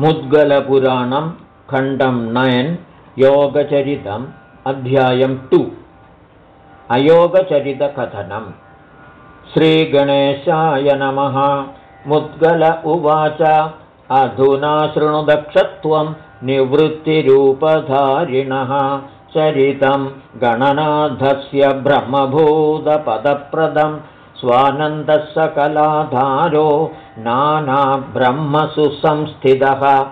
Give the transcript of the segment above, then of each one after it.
मुद्गलपुराणं खण्डं नयन् योगचरितम् अध्यायं टु। अयोगचरितकथनम्। श्रीगणेशाय नमः। मुद्गल उवाच। अधुना शृणुदक्षत्वं निवृत्तिरूपधारिणः। चरितं गणनाथस्य ब्रह्मभूतपदप्रदं स्वानन्दः सकलाधारो नानाब्रह्मसु संस्थितः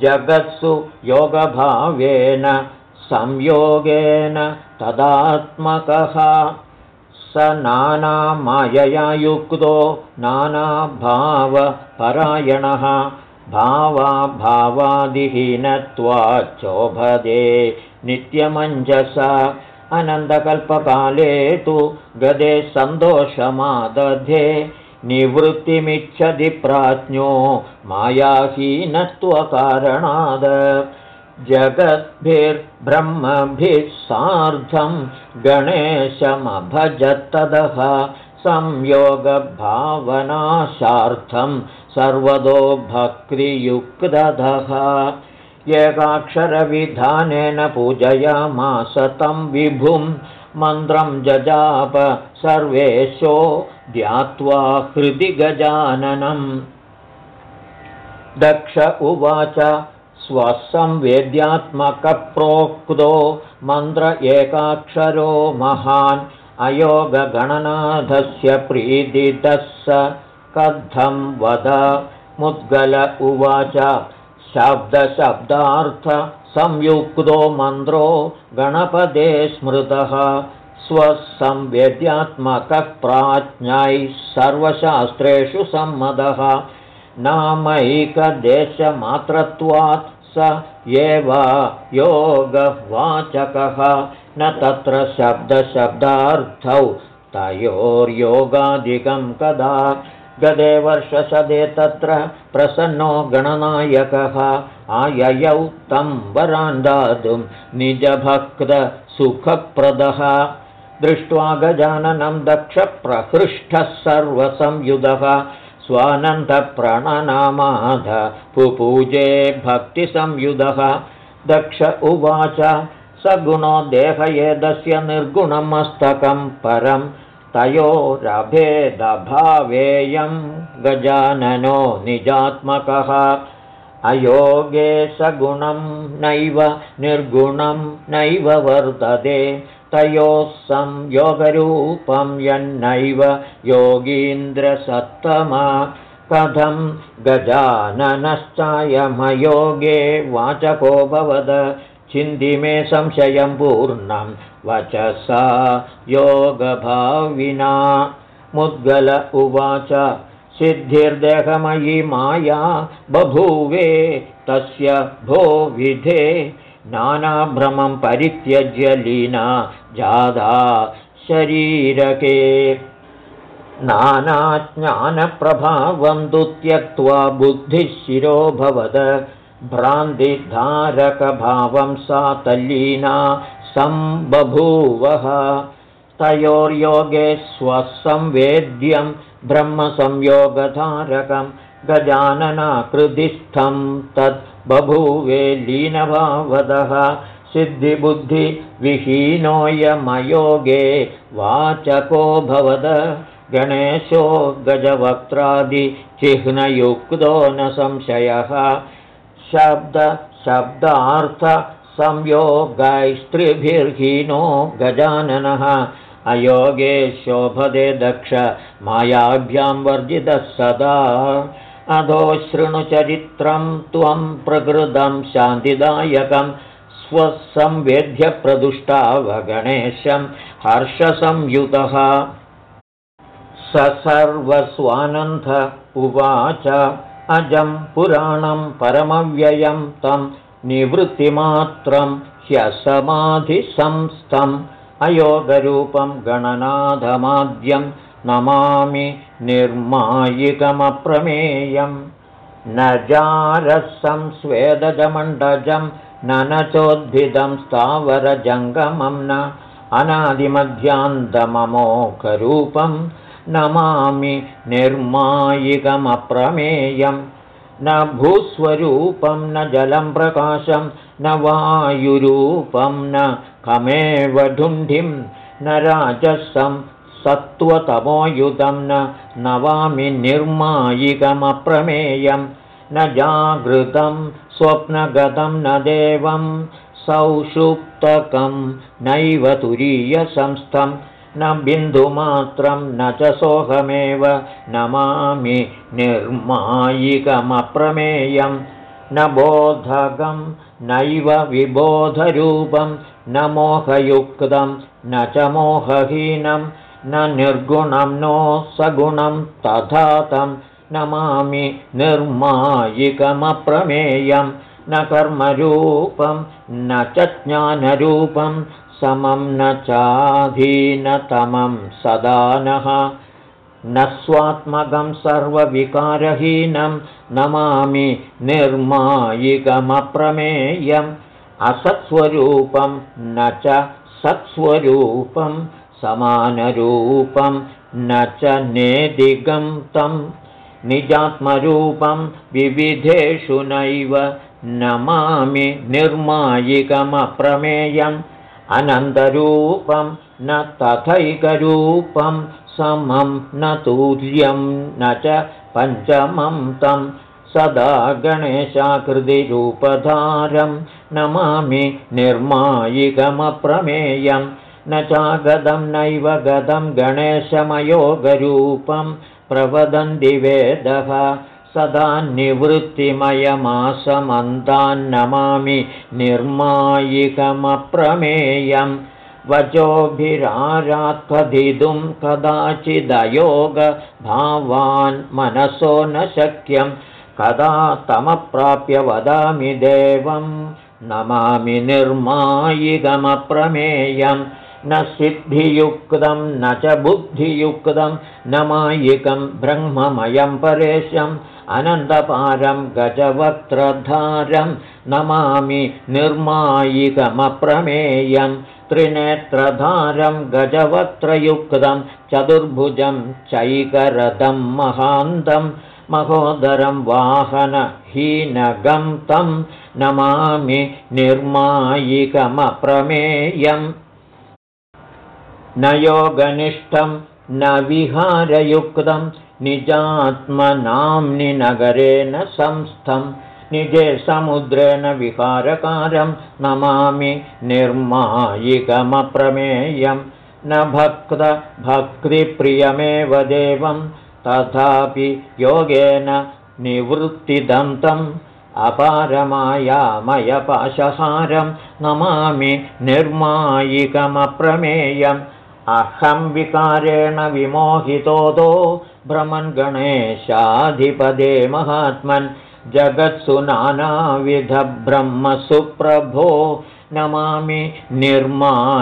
जगत्सु योगभावेन संयोगेन तदात्मकः। स नानामायया युक्तो नानाभावपरायणः। भावाभावादिहीनत्वाच्चोभदे नित्यमञ्जस अनन्दकल्पकाले तु गदे सन्तोषमादधे निवृत्तिमिच्छति प्राज्ञो मायाहीनत्वकारणाद्। जगद्भिर्ब्रह्मभिः सार्धं गणेशमभजत्तदः। संयोगभावनाशार्थं सर्वतो भक्तियुक्तदः एकाक्षरविधानेन पूजयामास तं विभुं मन्त्रं जजाप सर्वेशो ध्यात्वा हृदि गजाननम्। दक्ष उवाच स्वसंवेद्यात्मकप्रोक्तो मन्त्र एकाक्षरो महान्। अयोगगणनाथस्य प्रीतितः स कथं वद। मुद्गल उवाच शब्दशब्दार्थसंयुक्तो मन्त्रो गणपदे स्मृतः। स्वसंवेद्यात्मकः प्राज्ञैः सर्वशास्त्रेषु सम्मतः नामैकदेशमात्रत्वात् स एव योगवाचकः। न तत्र शब्दशब्दार्थौ तयोर्योगादिकं कदा गदे वर्षशदे तत्र प्रसन्नो गणनायकः। आययौ तं वरान् दातुं निजभक्तसुखप्रदः। दृष्ट्वा गजाननं दक्षप्रहृष्टः सर्वसंयुधः। स्वानन्दप्रणनामाध पुपूजे भक्तिसंयुधः। दक्ष उवाच स गुणो देहयेदस्य निर्गुणं मस्तकं परं तयोरभेदभावेयं गजाननो निजात्मकः। अयोगे सगुणं नैव निर्गुणं नैव वर्तते। तयोः संयोगरूपं यन्नैव योगीन्द्रसत्तमा। कथं गजाननश्चायमयोगे वाचको भवद चिन्ति मे संशयं पूर्णं। वचसा योगभाविना। मुद्गल उवाच सिद्धिर्देहमयी माया बभूवे तस्य भो विधे नानाभ्रमं परित्यज्य लीना जादा शरीरके। नानाज्ञानप्रभावं तु त्यक्त्वा बुद्धिशिरो भवद भ्रान्तिधारकभावं सा तल्लीना सम्बभूवः तयोर्योगे स्वसंवेद्यं ब्रह्मसंयोगधारकं गजाननाकृतिस्थं तत् बभूवे लीनभावदः। सिद्धिबुद्धिविहीनोऽयमयोगे वाचको भवद। गणेशो गजवक्त्रादिचिह्नयुक्तो न संशयः शब्दशब्दार्थसंयोगैस्त्रिभिर्हीनो गजाननः। अयोगे शोभदे दक्ष मायाभ्यां वर्जितः सदा। अधो शृणुचरित्रं त्वं प्रकृतं शान्तिदायकं स्वसंवेद्यप्रदुष्टावगणेशं हर्षसंयुतः। स सर्वस्वानन्द उवाच अजं पुराणं परमव्ययं तं निवृत्तिमात्रं ह्यसमाधिसंस्थम् अयोगरूपं गणनाथमाद्यं नमामि निर्मायिकमप्रमेयं न जारसं स्वेदजमण्डजं न न चोद्भिदं स्थावरजङ्गमं न अनादिमध्यान्तममोकरूपं नमामि निर्मायिकमप्रमेयं। न भूस्वरूपं न जलं प्रकाशं न वायुरूपं न कमेव ढुण्ढिं न राजसं सत्त्वतमोयुधं न नवामि निर्मायिकमप्रमेयं। न जागृतं स्वप्नगतं न देवं सौषुप्तकं नैव तुरीयसंस्थं न बिन्दुमात्रं न च सोऽहमेव नमामि निर्मायिकमप्रमेयं। न बोधकं नैव विबोधरूपं न मोहयुक्तं न च मोहहीनं न निर्गुणं नो सगुणं तथा तं नमामि निर्मायिकमप्रमेयं न कर्मरूपं न च ज्ञानरूपं समं न चाधीनतमं सदा नः। न स्वात्मकं सर्वविकारहीनं नमामि निर्मायिकमप्रमेयम् असत्स्वरूपं न च सत्स्वरूपं समानरूपं न च नेदिगं तं निजात्मरूपं विविधेषु नैव नमामि निर्मायिकमप्रमेयम् अनन्तरूपं न तथैकरूपं समं न तुर्यं न च पञ्चमं तं सदा गणेशाकृतिरूपधारं नमामि निर्मायिकमप्रमेयं न चागदं नैव गदं गणेशमयोगरूपं प्रवदन्ति वेदः सदा निवृत्तिमयमासमन्तान्नमामि निर्मायिकमप्रमेयं वचोभिरारात्कथितुं कदाचिदयोगभावान् मनसो न शक्यं कदा तमप्राप्य वदामि देवं नमामि निर्मायिकमप्रमेयम्। न सिद्धियुक्तं न च बुद्धियुक्तं न मायिकं ब्रह्ममयं परेशम् अनन्तपारं गजवक्त्रधारं नमामि निर्मायिकमप्रमेयं। त्रिनेत्रधारं गजवक्त्रयुक्तं चतुर्भुजं चैकरथं महान्तं महोदरं वाहनहीनगं तं नमामि निर्मायिकमप्रमेयम्। न योगनिष्ठं न विहारयुक्तं निजात्मनाम्नि नगरेण संस्थं निजे समुद्रेण विहारकारं नमामि निर्मायिकमप्रमेयं। न भक्तभक्तिप्रियमेव देवं तथापि योगेन निवृत्तिदन्तम् अपारमायामयपाशहारं नमामि निर्मायिकमप्रमेयम् अहं विकारेण विमोहितोदो भ्रमन् गणेशाधिपदे महात्मन् जगत्सु नानाविधब्रह्मसुप्रभो नमामि निर्मायिकमप्रमेयं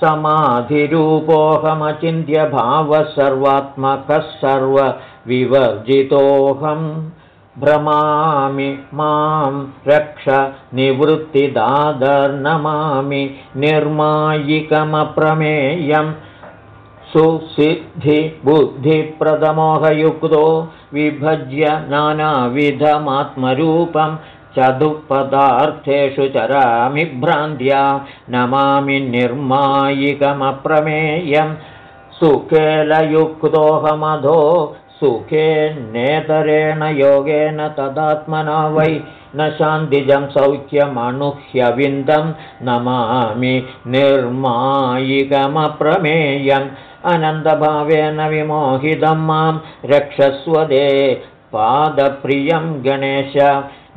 समाधिरूपोऽहमचिन्त्यभावः सर्वात्मकः सर्वविवर्जितोऽहम् भ्रमामि मां रक्ष निवृत्तिदादर्नमामि निर्मायिकमप्रमेयं सुसिद्धिबुद्धिप्रदमोहयुक्तो विभज्य नानाविधमात्मरूपं चतुःपदार्थेषु चरामि भ्रान्त्या नमामि निर्मायिकमप्रमेयं सुकेलयुक्तोऽहमधो सुखे नेतरेण योगेन तदात्मना वै न शान्तिजं सौख्यमणुह्यविन्दं नमामि निर्मायिकमप्रमेयम्। अनन्तभावेन विमोहितं मां रक्षस्वदे पादप्रियं गणेश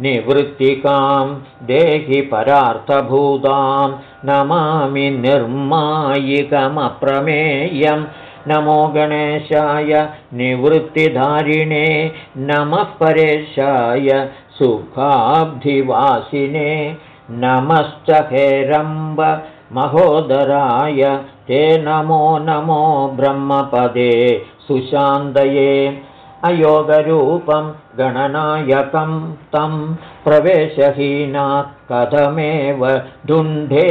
निवृत्तिकां देहि परार्थभूतां नमामि निर्मायिकमप्रमेयम् नमो गणेशाय निवृत्तिधारिणे नमः परेशाय सुखाब्धिवासिने नमश्च हेरम्ब महोदराय ते नमो नमो ब्रह्मपदे सुशान्तये। अयोगरूपं गणनायकं तं प्रवेशहीनात् कथमेव ढुण्ढे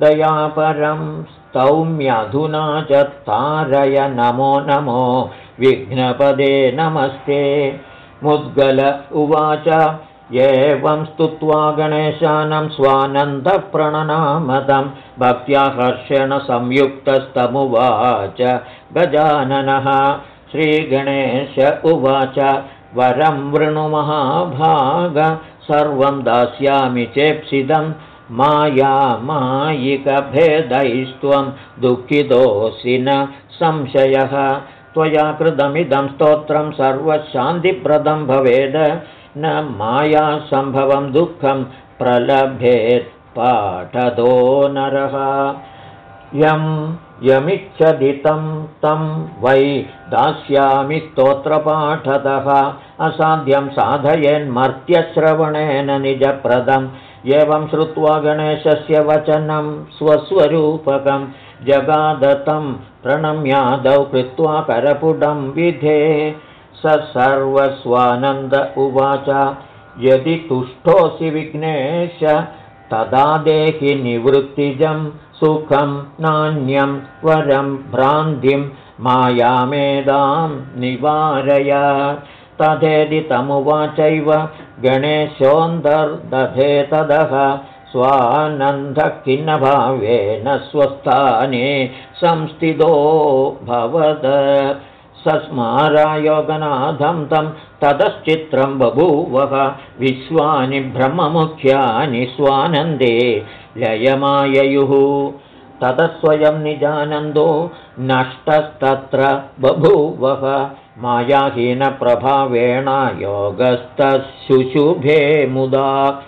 दयापरं स्तौम्यधुना च तारय नमो नमो विघ्नपदे नमस्ते। मुद्गल उवाच एवं स्तुत्वा गणेशानं स्वानन्दप्रणनामदं। भक्त्या हर्षेण संयुक्तस्तमुवाच गजाननः। श्रीगणेश उवाच वरं वृणुमहाभाग सर्वं दास्यामि चेप्सिदं माया मायिकभेदैस्त्वं दुःखितोऽसि न संशयः। त्वया कृतमिदं स्तोत्रं सर्वशान्तिप्रदं भवेद्। न मायासम्भवं दुःखं प्रलभेत् पाठदो नरः। यं यमिच्छदितं तं वै दास्यामि स्तोत्रपाठतः। असाध्यं साधयेन्मर्त्यश्रवणेन निजप्रदम् एवं श्रुत्वा गणेशस्य वचनं स्वस्वरूपकं जगादतं प्रणम्यादौ कृत्वा करपुटं विधे। स सर्वस्वानन्द उवाच यदि तुष्टोऽसि विघ्नेश तदा देहि निवृत्तिजं सुखं नान्यं वरं भ्रान्तिं मायामेदां निवारय तथेदि तमुवाचैव गणेशोऽन्तर्दधे तदः स्वानन्दखिन्नभावेन स्वस्थाने संस्थितो भवद। सस्मारायोगनाथं तं ततश्चित्रं बभूवः विश्वानि ब्रह्ममुख्यानि स्वानन्दे लयमाययुः ततस्वयं निजानन्दो नष्टस्तत्र बभूवः। मायाहीनप्रभावेण योगस्तशुशुभे मुदा।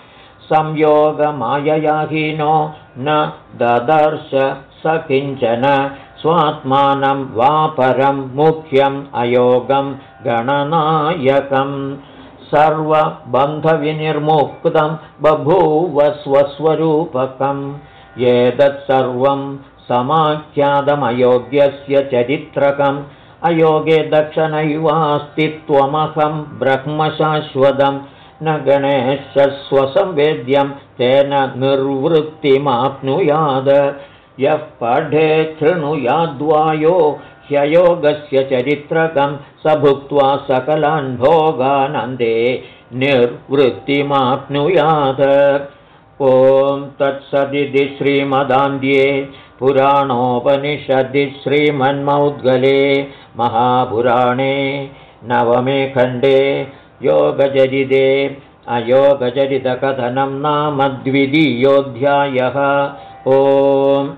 संयोगमाययाहीनो न ददर्श स किञ्चन। स्वात्मानं वा परं मुख्यम् अयोगं गणनायकं सर्वबन्धविनिर्मुक्तं बभूव स्वस्वरूपकम् एतत्सर्वं समाख्यातमयोग्यस्य चरित्रकम्। अयोगे दक्षनैवास्ति त्वमहं ब्रह्मशाश्वतं। न गणेशस्वसंवेद्यं तेन निर्वृत्तिमाप्नुयाद। यः पठे शृणुयाद्वायो ह्ययोगस्य चरित्रकं स भुक्त्वा सकलान् भोगानन्दे निर्वृत्तिमाप्नुयात् ॐ तत्सदिति श्रीमदान्ध्ये पुराणोपनिषदि श्रीमन्मौद्गले महापुराणे नवमे खण्डे योगचरिते अयोगचरितकथनं नाम द्वितीयोऽध्यायः। ओम्